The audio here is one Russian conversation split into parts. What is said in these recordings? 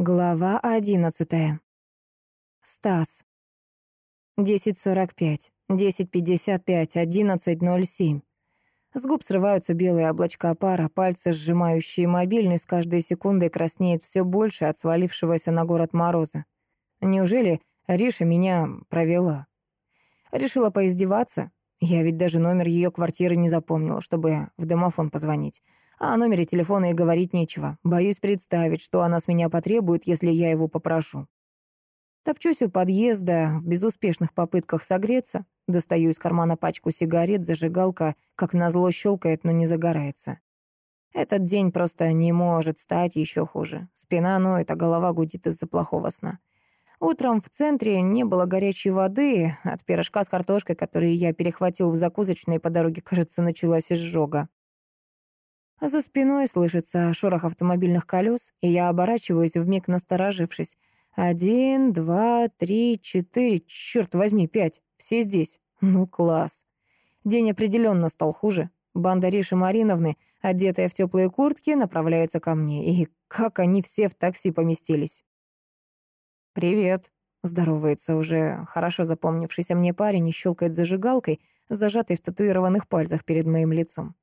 Глава одиннадцатая. Стас. 10.45, 10.55, 11.07. С губ срываются белые облачка пара, пальцы, сжимающие мобильный, с каждой секундой краснеет все больше от свалившегося на город мороза. Неужели Риша меня провела? Решила поиздеваться? Я ведь даже номер ее квартиры не запомнила, чтобы в домофон позвонить. А о номере телефона и говорить нечего. Боюсь представить, что она с меня потребует, если я его попрошу. Топчусь у подъезда в безуспешных попытках согреться. Достаю из кармана пачку сигарет, зажигалка, как назло, щелкает, но не загорается. Этот день просто не может стать еще хуже. Спина ноет, а голова гудит из-за плохого сна. Утром в центре не было горячей воды. От пирожка с картошкой, который я перехватил в закусочной по дороге, кажется, началась изжога. За спиной слышится шорох автомобильных колес, и я оборачиваюсь, вмиг насторожившись. Один, два, три, четыре, черт возьми, пять. Все здесь. Ну, класс. День определенно стал хуже. Банда Риши Мариновны, одетая в теплые куртки, направляется ко мне. И как они все в такси поместились. «Привет», — здоровается уже хорошо запомнившийся мне парень и щелкает зажигалкой, зажатой в татуированных пальцах перед моим лицом.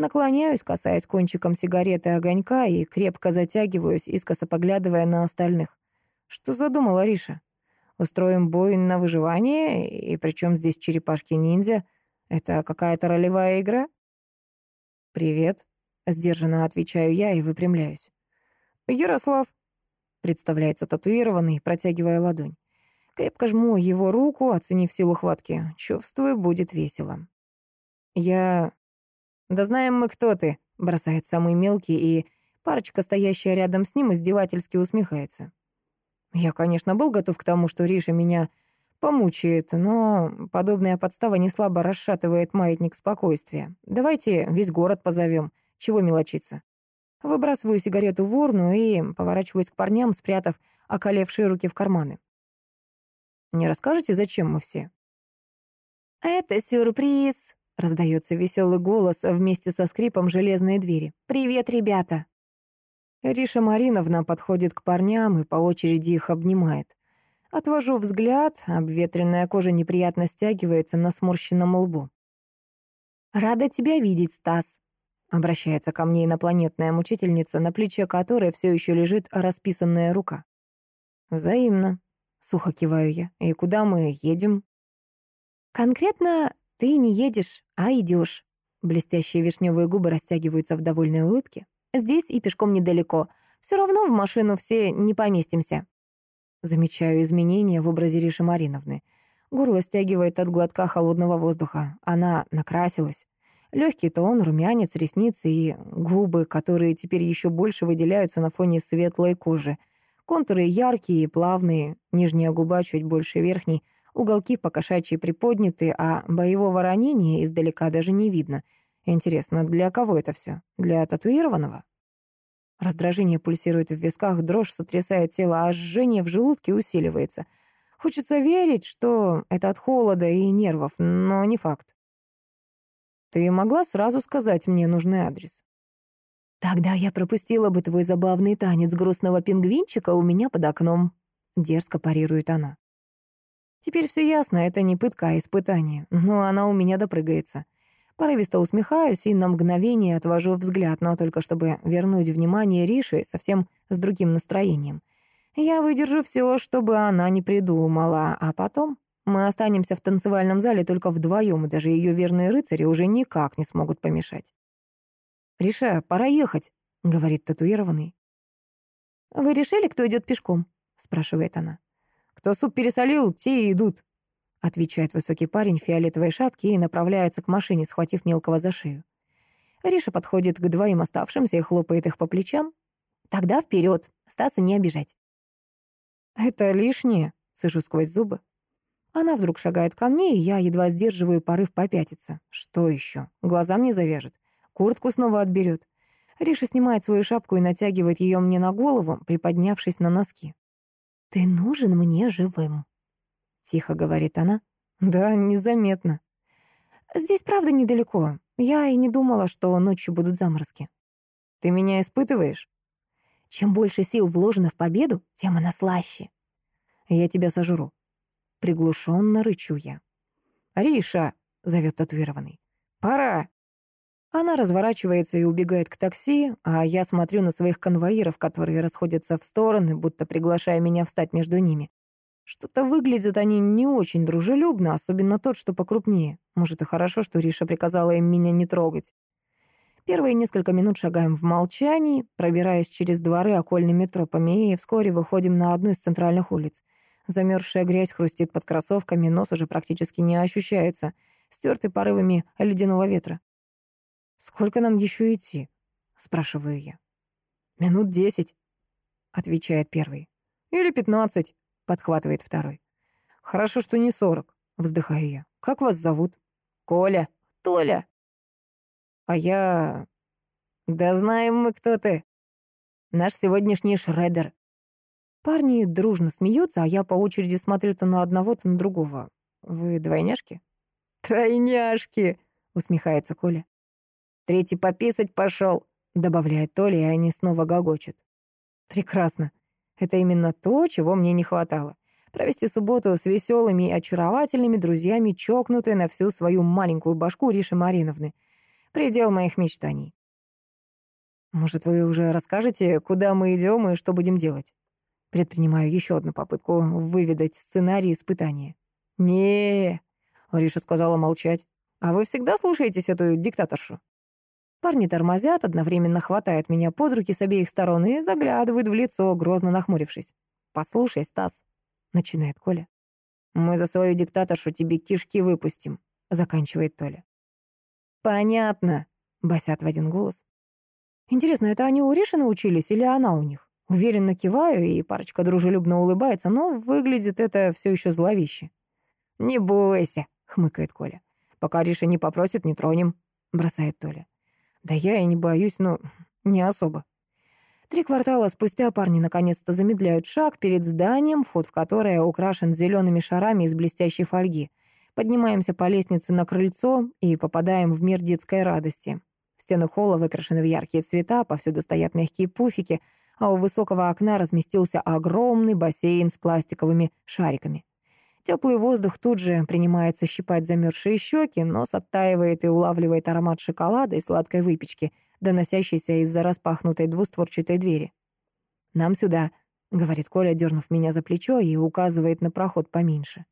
Наклоняюсь, касаясь кончиком сигареты огонька и крепко затягиваюсь, искоса поглядывая на остальных. Что задумала Риша? Устроим бой на выживание, и причем здесь черепашки-ниндзя? Это какая-то ролевая игра? «Привет», — сдержанно отвечаю я и выпрямляюсь. «Ярослав», — представляется татуированный, протягивая ладонь. Крепко жму его руку, оценив силу хватки. Чувствую, будет весело. «Я «Да знаем мы, кто ты», — бросает самый мелкий, и парочка, стоящая рядом с ним, издевательски усмехается. Я, конечно, был готов к тому, что Риша меня помучает, но подобная подстава не слабо расшатывает маятник спокойствия. Давайте весь город позовем. Чего мелочиться? Выбрасываю сигарету в урну и поворачиваюсь к парням, спрятав околевшие руки в карманы. Не расскажете, зачем мы все? «Это сюрприз», Раздается веселый голос вместе со скрипом железной двери. «Привет, ребята!» Риша Мариновна подходит к парням и по очереди их обнимает. Отвожу взгляд, обветренная кожа неприятно стягивается на сморщенном лбу. «Рада тебя видеть, Стас», — обращается ко мне инопланетная мучительница, на плече которой все еще лежит расписанная рука. «Взаимно», — сухо киваю я. «И куда мы едем?» «Конкретно «Ты не едешь, а идешь». Блестящие вишневые губы растягиваются в довольной улыбке. «Здесь и пешком недалеко. Все равно в машину все не поместимся». Замечаю изменения в образе Риши Мариновны. Горло стягивает от глотка холодного воздуха. Она накрасилась. Легкий тон, румянец, ресницы и губы, которые теперь еще больше выделяются на фоне светлой кожи. Контуры яркие и плавные, нижняя губа чуть больше верхней — Уголки покошачьи приподняты, а боевого ранения издалека даже не видно. Интересно, для кого это все? Для татуированного? Раздражение пульсирует в висках, дрожь сотрясает тело, а жжение в желудке усиливается. Хочется верить, что это от холода и нервов, но не факт. Ты могла сразу сказать мне нужный адрес? Тогда я пропустила бы твой забавный танец грустного пингвинчика у меня под окном. Дерзко парирует она. Теперь все ясно, это не пытка, а испытание. Но она у меня допрыгается. Порывисто усмехаюсь и на мгновение отвожу взгляд, но только чтобы вернуть внимание Риши совсем с другим настроением. Я выдержу все, чтобы она не придумала, а потом мы останемся в танцевальном зале только вдвоем, и даже ее верные рыцари уже никак не смогут помешать. «Риша, пора ехать», — говорит татуированный. «Вы решили, кто идет пешком?» — спрашивает она. Кто суп пересолил, те и идут», — отвечает высокий парень в фиолетовой шапке и направляется к машине, схватив мелкого за шею. Риша подходит к двоим оставшимся и хлопает их по плечам. «Тогда вперед, Стаса не обижать». «Это лишнее», — сижу сквозь зубы. Она вдруг шагает ко мне, и я едва сдерживаю порыв попятиться. Что еще? Глазам не завяжет. Куртку снова отберет. Риша снимает свою шапку и натягивает ее мне на голову, приподнявшись на носки. «Ты нужен мне живым», — тихо говорит она. «Да, незаметно». «Здесь, правда, недалеко. Я и не думала, что ночью будут заморозки». «Ты меня испытываешь?» Чем больше сил вложено в победу, тем она слаще. Я тебя сожру. Приглушенно рычу я. «Риша!» — зовет татуированный. «Пора!» Она разворачивается и убегает к такси, а я смотрю на своих конвоиров, которые расходятся в стороны, будто приглашая меня встать между ними. Что-то выглядят они не очень дружелюбно, особенно тот, что покрупнее. Может, и хорошо, что Риша приказала им меня не трогать. Первые несколько минут шагаем в молчании, пробираясь через дворы окольными тропами, и вскоре выходим на одну из центральных улиц. Замерзшая грязь хрустит под кроссовками, нос уже практически не ощущается, стертый порывами ледяного ветра. «Сколько нам еще идти?» — спрашиваю я. «Минут десять», — отвечает первый. «Или пятнадцать», — подхватывает второй. «Хорошо, что не сорок», — вздыхаю я. «Как вас зовут?» «Коля». «Толя». «А я...» «Да знаем мы, кто ты. Наш сегодняшний шредер». Парни дружно смеются, а я по очереди смотрю то на одного, то на другого. «Вы двойняшки?» «Тройняшки», — усмехается Коля. Третий пописать пошел, добавляет Толя, и они снова гогочут. Прекрасно. Это именно то, чего мне не хватало. Провести субботу с веселыми и очаровательными друзьями, чокнутой на всю свою маленькую башку Риши Мариновны. Предел моих мечтаний. Может, вы уже расскажете, куда мы идем и что будем делать? Предпринимаю еще одну попытку выведать сценарий испытания. не Риша сказала молчать. «А вы всегда слушаетесь эту диктаторшу?» Парни тормозят, одновременно хватают меня под руки с обеих сторон и заглядывают в лицо, грозно нахмурившись. «Послушай, Стас», — начинает Коля. «Мы за свою диктаторшу тебе кишки выпустим», — заканчивает Толя. «Понятно», — басят в один голос. Интересно, это они у Риши научились или она у них? Уверенно киваю, и парочка дружелюбно улыбается, но выглядит это все еще зловеще. «Не бойся», — хмыкает Коля. «Пока Риша не попросит, не тронем», — бросает Толя. Да я и не боюсь, но не особо. Три квартала спустя парни наконец-то замедляют шаг перед зданием, вход в которое украшен зелеными шарами из блестящей фольги. Поднимаемся по лестнице на крыльцо и попадаем в мир детской радости. Стены холла выкрашены в яркие цвета, повсюду стоят мягкие пуфики, а у высокого окна разместился огромный бассейн с пластиковыми шариками. Теплый воздух тут же принимается щипать замерзшие щеки, нос оттаивает и улавливает аромат шоколада и сладкой выпечки, доносящийся из-за распахнутой двустворчатой двери. «Нам сюда», — говорит Коля, дернув меня за плечо и указывает на проход поменьше.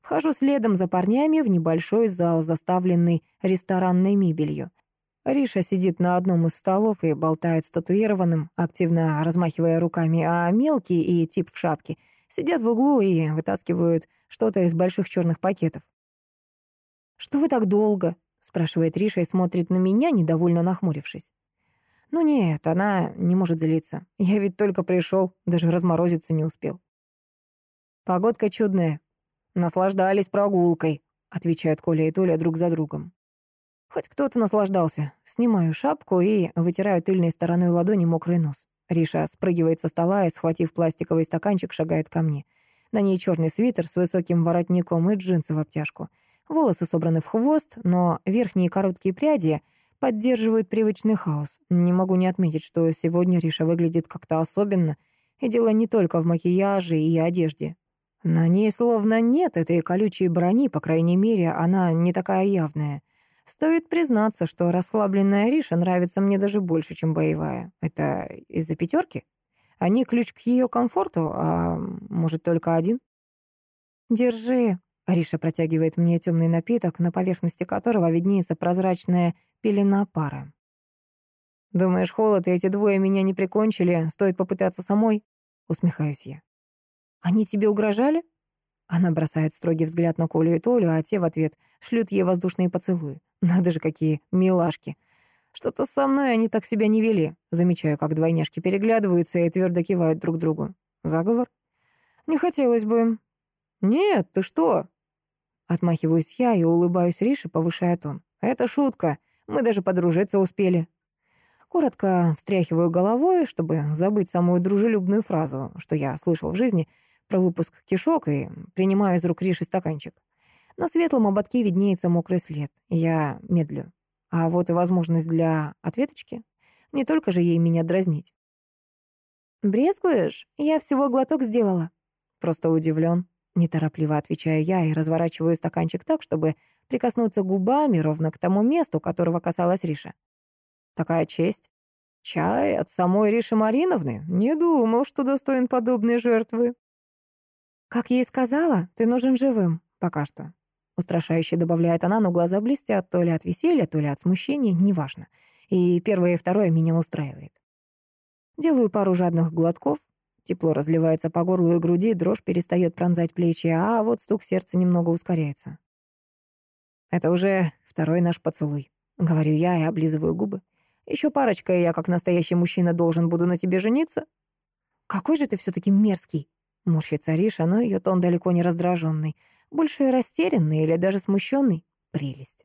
Вхожу следом за парнями в небольшой зал, заставленный ресторанной мебелью. Риша сидит на одном из столов и болтает с татуированным, активно размахивая руками, а мелкий и тип в шапке — Сидят в углу и вытаскивают что-то из больших черных пакетов. «Что вы так долго?» — спрашивает Риша и смотрит на меня, недовольно нахмурившись. «Ну нет, она не может злиться. Я ведь только пришел, даже разморозиться не успел». «Погодка чудная. Наслаждались прогулкой», — отвечают Коля и Толя друг за другом. Хоть кто-то наслаждался. Снимаю шапку и вытираю тыльной стороной ладони мокрый нос. Риша спрыгивает со стола и, схватив пластиковый стаканчик, шагает ко мне. На ней черный свитер с высоким воротником и джинсы в обтяжку. Волосы собраны в хвост, но верхние короткие пряди поддерживают привычный хаос. Не могу не отметить, что сегодня Риша выглядит как-то особенно, и дело не только в макияже и одежде. На ней словно нет этой колючей брони, по крайней мере, она не такая явная — Стоит признаться, что расслабленная Риша нравится мне даже больше, чем боевая. Это из-за пятерки? Они ключ к ее комфорту, а может, только один? «Держи», — Риша протягивает мне темный напиток, на поверхности которого виднеется прозрачная пелена пара. «Думаешь, холод и эти двое меня не прикончили? Стоит попытаться самой?» — усмехаюсь я. «Они тебе угрожали?» Она бросает строгий взгляд на Колю и Толю, а те в ответ шлют ей воздушные поцелуи. Надо же, какие милашки. Что-то со мной они так себя не вели. Замечаю, как двойняшки переглядываются и твердо кивают друг другу. Заговор? Не хотелось бы. Нет, ты что? Отмахиваюсь я и улыбаюсь Рише, повышая тон. Это шутка. Мы даже подружиться успели. Коротко встряхиваю головой, чтобы забыть самую дружелюбную фразу, что я слышал в жизни про выпуск кишок, и принимаю из рук Риши стаканчик. На светлом ободке виднеется мокрый след. Я медлю. А вот и возможность для ответочки. Не только же ей меня дразнить. «Брезгуешь? Я всего глоток сделала». Просто удивлен. Неторопливо отвечаю я и разворачиваю стаканчик так, чтобы прикоснуться губами ровно к тому месту, которого касалась Риша. Такая честь. Чай от самой Риши Мариновны? Не думал, что достоин подобной жертвы. Как ей сказала, ты нужен живым. Пока что. Устрашающе добавляет она, но глаза блестят то ли от веселья, то ли от смущения, неважно. И первое и второе меня устраивает. Делаю пару жадных глотков. Тепло разливается по горлу и груди, дрожь перестает пронзать плечи, а вот стук сердца немного ускоряется. Это уже второй наш поцелуй. Говорю я и облизываю губы. Еще парочка, и я, как настоящий мужчина, должен буду на тебе жениться. Какой же ты все-таки мерзкий. Морщится Риша, но ее тон далеко не раздраженный. Больше растерянный или даже смущенный. Прелесть.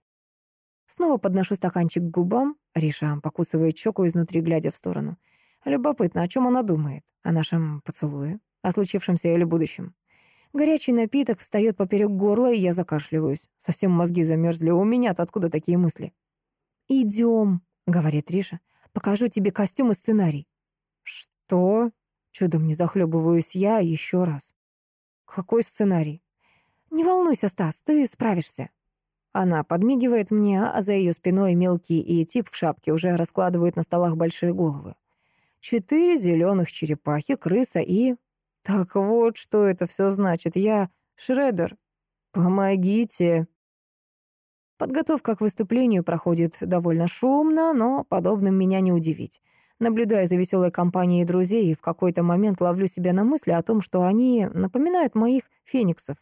Снова подношу стаканчик к губам. Риша покусывает щеку изнутри, глядя в сторону. Любопытно, о чем она думает? О нашем поцелуе? О случившемся или будущем? Горячий напиток встает поперек горла, и я закашливаюсь. Совсем мозги замерзли. У меня-то откуда такие мысли? «Идем», — говорит Риша. «Покажу тебе костюм и сценарий». «Что?» Чудом не захлебываюсь я еще раз. «Какой сценарий?» «Не волнуйся, Стас, ты справишься». Она подмигивает мне, а за ее спиной мелкий и тип в шапке уже раскладывает на столах большие головы. Четыре зеленых черепахи, крыса и... Так вот, что это все значит. Я Шредер. Помогите. Подготовка к выступлению проходит довольно шумно, но подобным меня не удивить. Наблюдая за веселой компанией друзей, в какой-то момент ловлю себя на мысли о том, что они напоминают моих фениксов.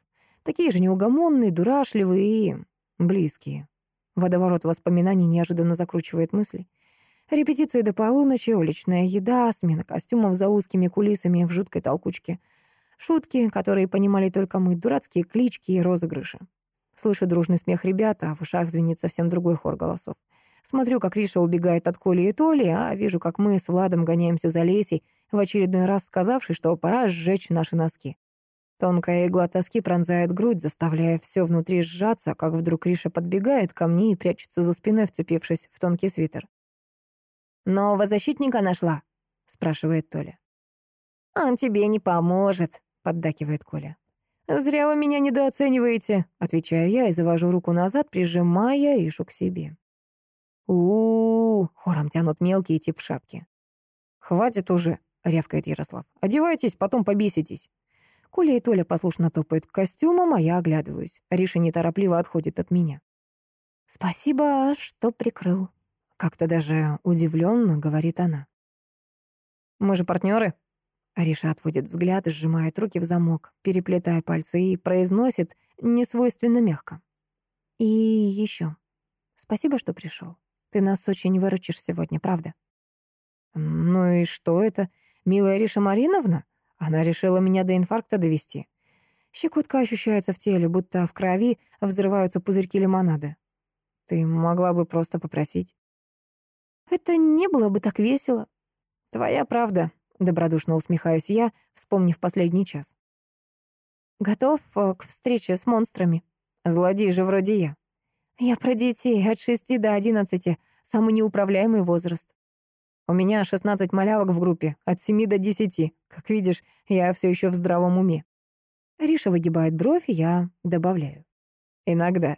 Такие же неугомонные, дурашливые и близкие. Водоворот воспоминаний неожиданно закручивает мысли. Репетиции до полуночи, уличная еда, смена костюмов за узкими кулисами в жуткой толкучке. Шутки, которые понимали только мы, дурацкие клички и розыгрыши. Слышу дружный смех ребят, а в ушах звенит совсем другой хор голосов. Смотрю, как Риша убегает от Коли и Толи, а вижу, как мы с Владом гоняемся за Лесей, в очередной раз сказавший, что пора сжечь наши носки. Тонкая игла тоски пронзает грудь, заставляя все внутри сжаться, как вдруг Риша подбегает ко мне и прячется за спиной, вцепившись в тонкий свитер. «Нового защитника нашла?» — спрашивает Толя. «Он тебе не поможет», — поддакивает Коля. «Зря вы меня недооцениваете», — отвечаю я и завожу руку назад, прижимая Ришу к себе. у, -у, -у хором тянут мелкие тип шапки. «Хватит уже», — рявкает Ярослав. «Одевайтесь, потом побеситесь». Коля и Толя послушно топают к костюмам, а я оглядываюсь. Риша неторопливо отходит от меня. «Спасибо, что прикрыл», как-то даже удивленно говорит она. «Мы же партнеры?» Ариша отводит взгляд сжимает руки в замок, переплетая пальцы, и произносит несвойственно мягко. «И еще. Спасибо, что пришел. Ты нас очень выручишь сегодня, правда?» «Ну и что это? Милая Риша Мариновна? Она решила меня до инфаркта довести. Щекотка ощущается в теле, будто в крови взрываются пузырьки лимонада. Ты могла бы просто попросить. Это не было бы так весело. Твоя правда, добродушно усмехаюсь я, вспомнив последний час. Готов э, к встрече с монстрами? Злодей же вроде я. Я про детей от шести до одиннадцати, самый неуправляемый возраст. У меня шестнадцать малявок в группе, от семи до десяти. Как видишь, я все еще в здравом уме. Риша выгибает бровь, я добавляю. Иногда.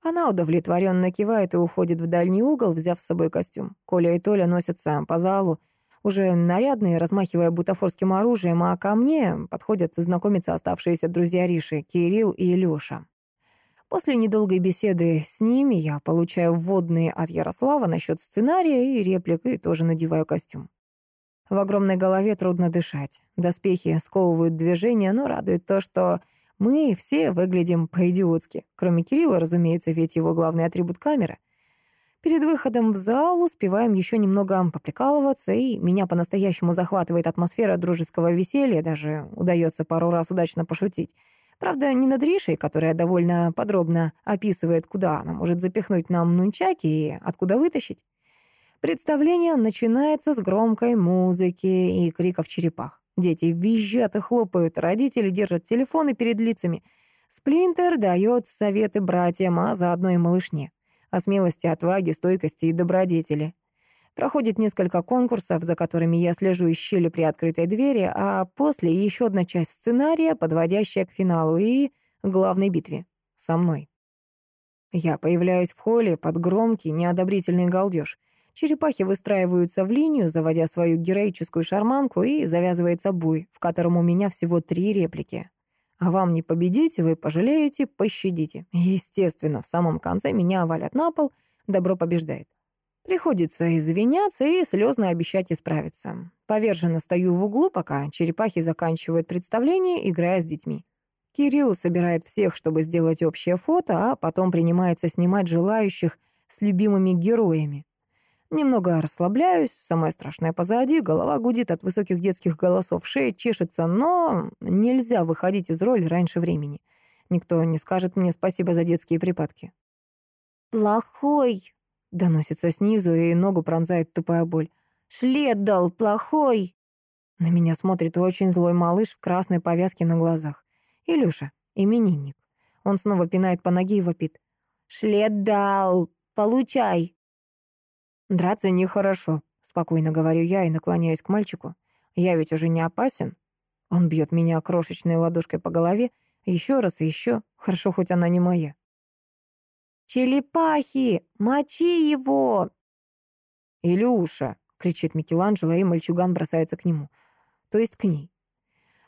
Она удовлетворенно кивает и уходит в дальний угол, взяв с собой костюм. Коля и Толя носятся по залу, уже нарядные, размахивая бутафорским оружием, а ко мне подходят знакомиться оставшиеся друзья Риши, Кирилл и Лёша. После недолгой беседы с ними я получаю вводные от Ярослава насчет сценария и реплик, и тоже надеваю костюм. В огромной голове трудно дышать. Доспехи сковывают движение, но радует то, что мы все выглядим по-идиотски. Кроме Кирилла, разумеется, ведь его главный атрибут — камера. Перед выходом в зал успеваем еще немного поприкалываться, и меня по-настоящему захватывает атмосфера дружеского веселья, даже удается пару раз удачно пошутить. Правда, не над Ришей, которая довольно подробно описывает, куда она может запихнуть нам нунчаки и откуда вытащить. Представление начинается с громкой музыки и криков черепах. Дети визжат и хлопают, родители держат телефоны перед лицами. Сплинтер дает советы братьям, а заодно и малышне. О смелости, отваге, стойкости и добродетели. Проходит несколько конкурсов, за которыми я слежу из щели при открытой двери, а после еще одна часть сценария, подводящая к финалу и главной битве. Со мной. Я появляюсь в холле под громкий, неодобрительный галдеж. Черепахи выстраиваются в линию, заводя свою героическую шарманку, и завязывается бой, в котором у меня всего три реплики. А вам не победить, вы пожалеете, пощадите. Естественно, в самом конце меня валят на пол, добро побеждает. Приходится извиняться и слезно обещать исправиться. Поверженно стою в углу, пока черепахи заканчивают представление, играя с детьми. Кирилл собирает всех, чтобы сделать общее фото, а потом принимается снимать желающих с любимыми героями. Немного расслабляюсь, самое страшное позади, голова гудит от высоких детских голосов, шея чешется, но нельзя выходить из роли раньше времени. Никто не скажет мне спасибо за детские припадки. «Плохой!» Доносится снизу, и ногу пронзает тупая боль. «Шлет дал, плохой!» На меня смотрит очень злой малыш в красной повязке на глазах. Илюша, именинник. Он снова пинает по ноге и вопит. «Шлет дал, получай!» «Драться нехорошо», — спокойно говорю я и наклоняюсь к мальчику. «Я ведь уже не опасен». Он бьет меня крошечной ладошкой по голове. Еще раз и еще. Хорошо, хоть она не моя. «Черепахи! Мочи его!» «Илюша!» — кричит Микеланджело, и мальчуган бросается к нему. То есть к ней.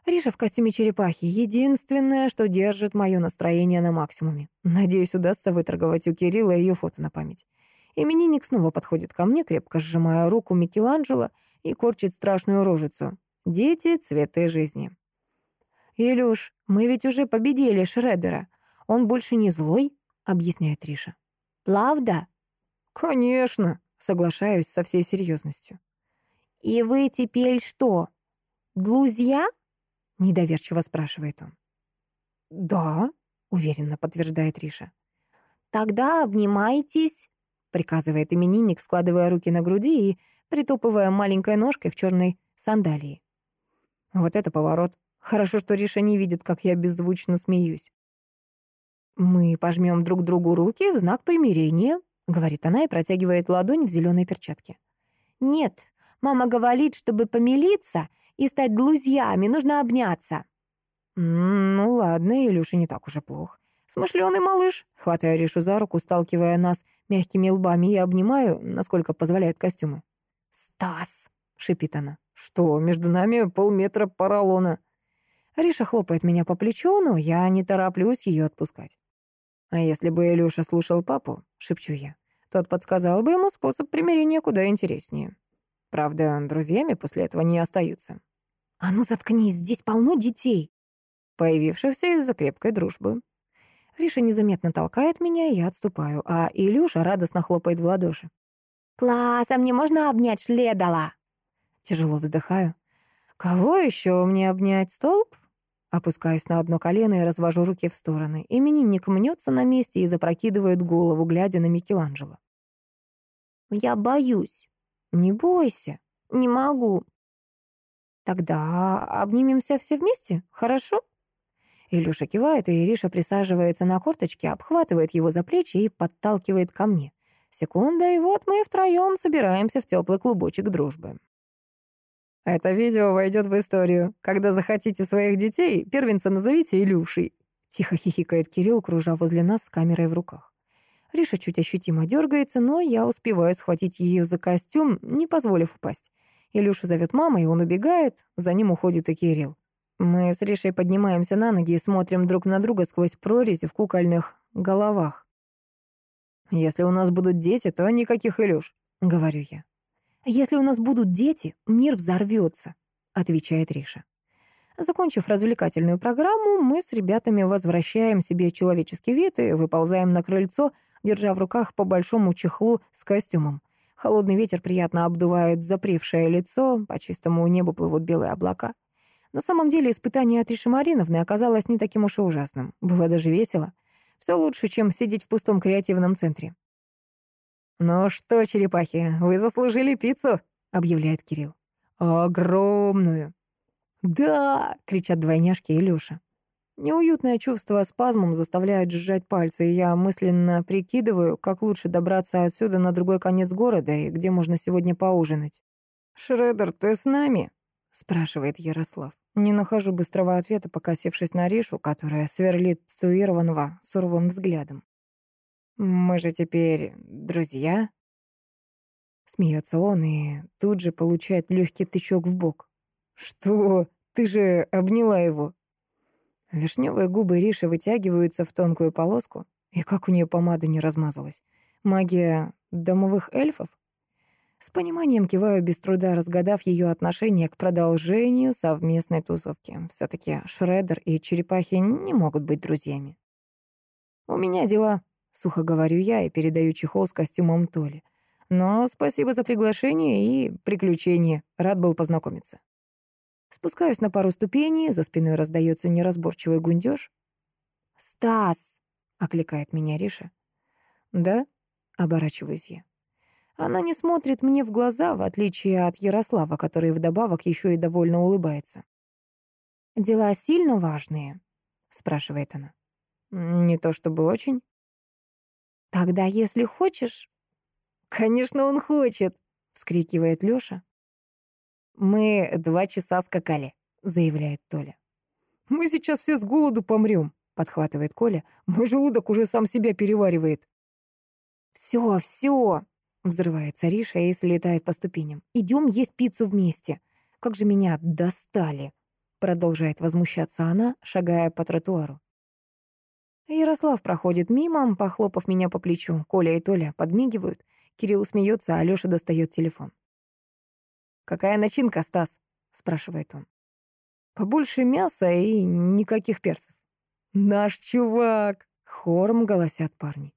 Риша в костюме черепахи — единственное, что держит мое настроение на максимуме. Надеюсь, удастся выторговать у Кирилла ее фото на память. Именинник снова подходит ко мне, крепко сжимая руку Микеланджело и корчит страшную рожицу. Дети — цветы жизни. «Илюш, мы ведь уже победили Шредера. Он больше не злой?» — объясняет Риша. «Правда?» «Конечно», — соглашаюсь со всей серьезностью. «И вы теперь что, друзья?» — недоверчиво спрашивает он. «Да», — уверенно подтверждает Риша. «Тогда обнимайтесь», — приказывает именинник, складывая руки на груди и притопывая маленькой ножкой в черной сандалии. Вот это поворот. Хорошо, что Риша не видит, как я беззвучно смеюсь. «Мы пожмем друг другу руки в знак примирения», — говорит она и протягивает ладонь в зеленой перчатке. «Нет, мама говорит, чтобы помириться и стать друзьями, нужно обняться». «Ну ладно, Илюша не так уж и плох. Смышленый малыш». Хватаю Ришу за руку, сталкивая нас мягкими лбами и обнимаю, насколько позволяют костюмы. «Стас!» — шипит она. «Что, между нами полметра поролона?» Риша хлопает меня по плечу, но я не тороплюсь ее отпускать. А если бы Илюша слушал папу, шепчу я, тот подсказал бы ему способ примирения куда интереснее. Правда, друзьями после этого не остаются. «А ну заткнись, здесь полно детей!» Появившихся из-за крепкой дружбы. Риша незаметно толкает меня, и я отступаю, а Илюша радостно хлопает в ладоши. «Класс, а мне можно обнять Шледала?» Тяжело вздыхаю. «Кого еще мне обнять? Столб?» Опускаюсь на одно колено и развожу руки в стороны. Именинник мнется на месте и запрокидывает голову, глядя на Микеланджело. «Я боюсь». «Не бойся». «Не могу». «Тогда обнимемся все вместе, хорошо?» Илюша кивает, и Ириша присаживается на корточки, обхватывает его за плечи и подталкивает ко мне. Секунда, и вот мы втроем собираемся в теплый клубочек дружбы. Это видео войдет в историю. Когда захотите своих детей, первенца назовите Илюшей. Тихо хихикает Кирилл, кружа возле нас с камерой в руках. Риша чуть ощутимо дергается, но я успеваю схватить ее за костюм, не позволив упасть. Илюша зовет мама, и он убегает, за ним уходит и Кирилл. Мы с Ришей поднимаемся на ноги и смотрим друг на друга сквозь прорези в кукольных головах. «Если у нас будут дети, то никаких Илюш», — говорю я. «Если у нас будут дети, мир взорвется», — отвечает Риша. Закончив развлекательную программу, мы с ребятами возвращаем себе человеческий вид и выползаем на крыльцо, держа в руках по большому чехлу с костюмом. Холодный ветер приятно обдувает запревшее лицо, по чистому небу плывут белые облака. На самом деле испытание от Риши Мариновны оказалось не таким уж и ужасным. Было даже весело. Все лучше, чем сидеть в пустом креативном центре. «Ну что, черепахи, вы заслужили пиццу», — объявляет Кирилл. «Огромную». «Да!» — кричат двойняшки и Илюша. Неуютное чувство спазмом заставляет сжать пальцы, и я мысленно прикидываю, как лучше добраться отсюда на другой конец города и где можно сегодня поужинать. «Шредер, ты с нами?» — спрашивает Ярослав. Не нахожу быстрого ответа, покосившись на Ришу, которая сверлит Туированова суровым взглядом. «Мы же теперь друзья?» Смеется он и тут же получает легкий тычок в бок. «Что? Ты же обняла его?» Вишневые губы Риши вытягиваются в тонкую полоску, и как у нее помада не размазалась. Магия домовых эльфов? С пониманием киваю, без труда разгадав ее отношение к продолжению совместной тусовки. все таки Шредер и черепахи не могут быть друзьями. «У меня дела», — сухо говорю я и передаю чехол с костюмом Толи. «Но спасибо за приглашение и приключения. Рад был познакомиться». Спускаюсь на пару ступеней, за спиной раздается неразборчивый гундеж. «Стас!» — окликает меня Риша. «Да?» — оборачиваюсь я. Она не смотрит мне в глаза, в отличие от Ярослава, который вдобавок еще и довольно улыбается. «Дела сильно важные?» — спрашивает она. «Не то чтобы очень». «Тогда, если хочешь...» «Конечно, он хочет!» — вскрикивает Лёша. «Мы два часа скакали», — заявляет Толя. «Мы сейчас все с голоду помрем», — подхватывает Коля. «Мой желудок уже сам себя переваривает». «Все, все», — взрывается Риша и слетает по ступеням. «Идем есть пиццу вместе. Как же меня достали!» Продолжает возмущаться она, шагая по тротуару. Ярослав проходит мимо, похлопав меня по плечу. Коля и Толя подмигивают. Кирилл смеется, а Лёша достает телефон. «Какая начинка, Стас?» — спрашивает он. «Побольше мяса и никаких перцев». «Наш чувак!» — хором голосят парни.